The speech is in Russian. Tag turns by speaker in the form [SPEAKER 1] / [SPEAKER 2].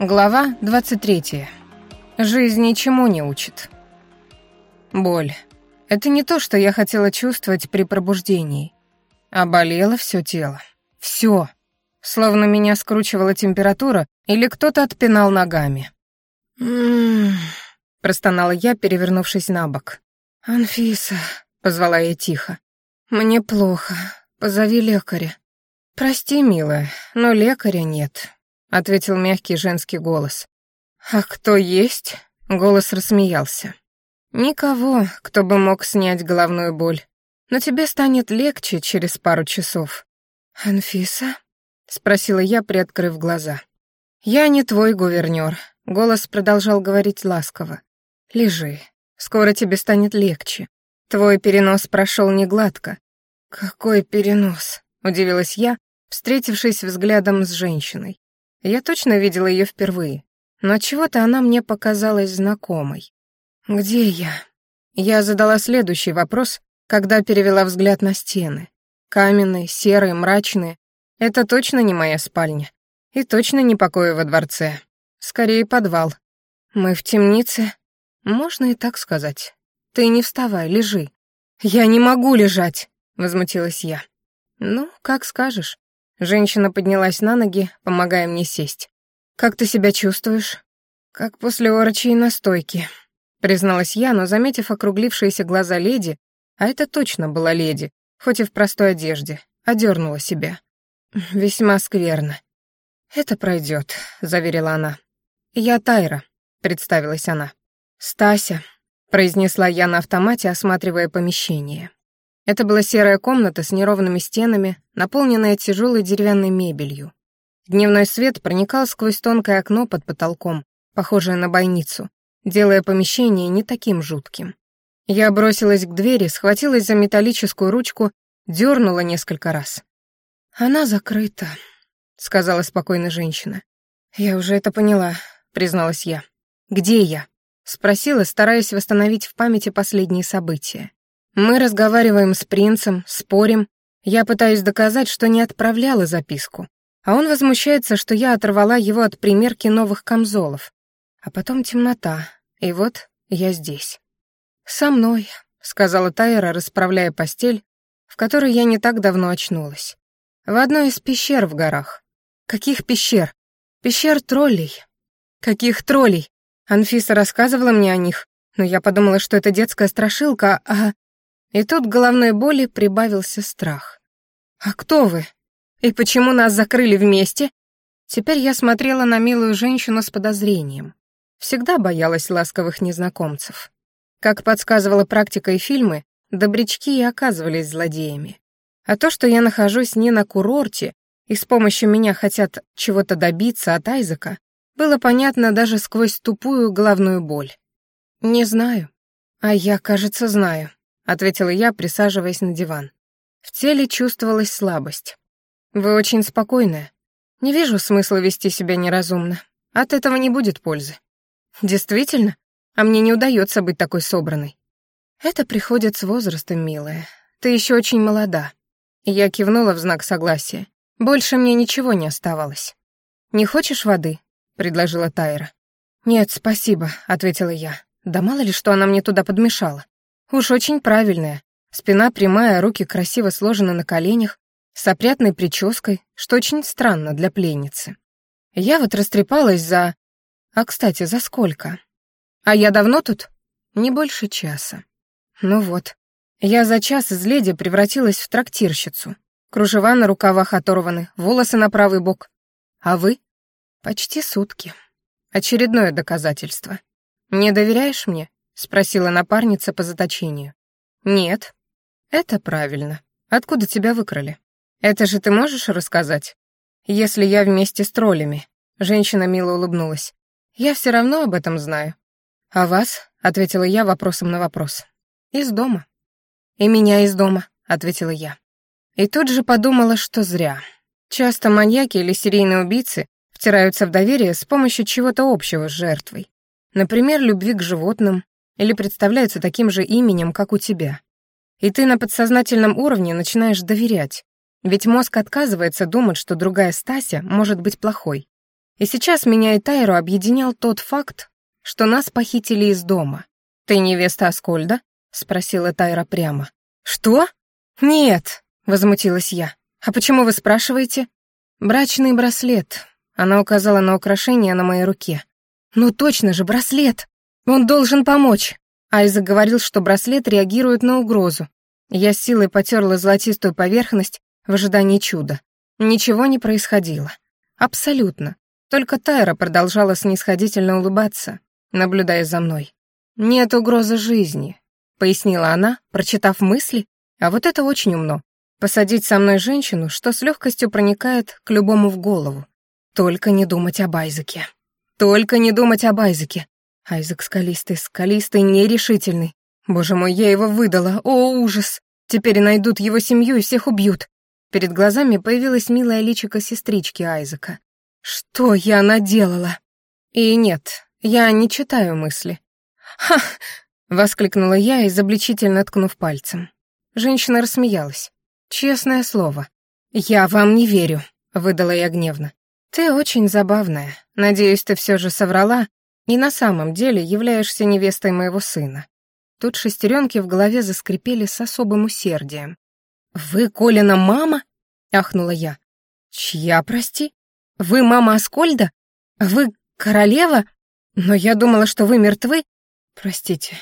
[SPEAKER 1] Глава 23. Жизнь ничему не учит. Боль. Это не то, что я хотела чувствовать при пробуждении. А болело все тело. Все. Словно меня скручивала температура или кто-то отпинал ногами. «М-м-м», простонала я, перевернувшись на бок. «Анфиса», — позвала я тихо. «Мне плохо. Позови лекаря». «Прости, милая, но лекаря нет ответил мягкий женский голос. А кто есть? Голос рассмеялся. Никого, кто бы мог снять головную боль. Но тебе станет легче через пару часов. Анфиса? спросила я, приоткрыв глаза. Я не твой гувернёр. Голос продолжал говорить ласково. Лежи. Скоро тебе станет легче. Твой перенос прошел негладко. Какой перенос? удивилась я, встретившись взглядом с женщиной. Я точно видела ее впервые, но чего-то она мне показалась знакомой. «Где я?» Я задала следующий вопрос, когда перевела взгляд на стены. Каменные, серые, мрачные. Это точно не моя спальня. И точно не покои во дворце. Скорее, подвал. Мы в темнице. Можно и так сказать. Ты не вставай, лежи. Я не могу лежать, возмутилась я. Ну, как скажешь. Женщина поднялась на ноги, помогая мне сесть. «Как ты себя чувствуешь?» «Как после орочей настойки», — призналась я, но, заметив округлившиеся глаза леди, а это точно была леди, хоть и в простой одежде, одернула себя. «Весьма скверно». «Это пройдет», — заверила она. «Я Тайра», — представилась она. «Стася», — произнесла я на автомате, осматривая помещение. Это была серая комната с неровными стенами, наполненная тяжелой деревянной мебелью. Дневной свет проникал сквозь тонкое окно под потолком, похожее на бойницу, делая помещение не таким жутким. Я бросилась к двери, схватилась за металлическую ручку, дернула несколько раз. «Она закрыта», — сказала спокойно женщина. «Я уже это поняла», — призналась я. «Где я?» — спросила, стараясь восстановить в памяти последние события. Мы разговариваем с принцем, спорим. Я пытаюсь доказать, что не отправляла записку. А он возмущается, что я оторвала его от примерки новых камзолов. А потом темнота, и вот я здесь. «Со мной», — сказала Тайра, расправляя постель, в которой я не так давно очнулась. В одной из пещер в горах. Каких пещер? Пещер троллей. Каких троллей? Анфиса рассказывала мне о них, но я подумала, что это детская страшилка, а... И тут головной боли прибавился страх. «А кто вы? И почему нас закрыли вместе?» Теперь я смотрела на милую женщину с подозрением. Всегда боялась ласковых незнакомцев. Как подсказывала практика и фильмы, добрячки и оказывались злодеями. А то, что я нахожусь не на курорте, и с помощью меня хотят чего-то добиться от Айзека, было понятно даже сквозь тупую головную боль. Не знаю. А я, кажется, знаю. — ответила я, присаживаясь на диван. В теле чувствовалась слабость. «Вы очень спокойная. Не вижу смысла вести себя неразумно. От этого не будет пользы». «Действительно? А мне не удается быть такой собранной». «Это приходит с возрастом, милая. Ты еще очень молода». Я кивнула в знак согласия. Больше мне ничего не оставалось. «Не хочешь воды?» — предложила Тайра. «Нет, спасибо», — ответила я. «Да мало ли, что она мне туда подмешала». Уж очень правильная. Спина прямая, руки красиво сложены на коленях, с опрятной прической, что очень странно для пленницы. Я вот растрепалась за... А, кстати, за сколько? А я давно тут? Не больше часа. Ну вот. Я за час из леди превратилась в трактирщицу. Кружева на рукавах оторваны, волосы на правый бок. А вы? Почти сутки. Очередное доказательство. Не доверяешь мне? — спросила напарница по заточению. «Нет». «Это правильно. Откуда тебя выкрали? Это же ты можешь рассказать? Если я вместе с троллями». Женщина мило улыбнулась. «Я все равно об этом знаю». «А вас?» — ответила я вопросом на вопрос. «Из дома». «И меня из дома», — ответила я. И тут же подумала, что зря. Часто маньяки или серийные убийцы втираются в доверие с помощью чего-то общего с жертвой. Например, любви к животным или представляются таким же именем, как у тебя. И ты на подсознательном уровне начинаешь доверять, ведь мозг отказывается думать, что другая Стася может быть плохой. И сейчас меня и Тайру объединял тот факт, что нас похитили из дома. «Ты невеста Аскольда?» — спросила Тайра прямо. «Что? Нет!» — возмутилась я. «А почему вы спрашиваете?» «Брачный браслет». Она указала на украшение на моей руке. «Ну точно же, браслет! Он должен помочь!» Айзек говорил, что браслет реагирует на угрозу. Я с силой потерла золотистую поверхность в ожидании чуда. Ничего не происходило. Абсолютно. Только Тайра продолжала снисходительно улыбаться, наблюдая за мной. «Нет угрозы жизни», — пояснила она, прочитав мысли, а вот это очень умно. Посадить со мной женщину, что с легкостью проникает к любому в голову. Только не думать об Айзеке. Только не думать об Айзеке. Айзек скалистый, скалистый, нерешительный. Боже мой, я его выдала. О, ужас. Теперь найдут его семью и всех убьют. Перед глазами появилась милая личико сестрички Айзека. Что я наделала? И нет, я не читаю мысли. «Ха!» — воскликнула я, изобличительно ткнув пальцем. Женщина рассмеялась. «Честное слово. Я вам не верю», — выдала я гневно. «Ты очень забавная. Надеюсь, ты все же соврала и на самом деле являешься невестой моего сына». Тут шестеренки в голове заскрипели с особым усердием. «Вы Колина мама?» — ахнула я. «Чья, прости? Вы мама Аскольда? Вы королева? Но я думала, что вы мертвы. Простите,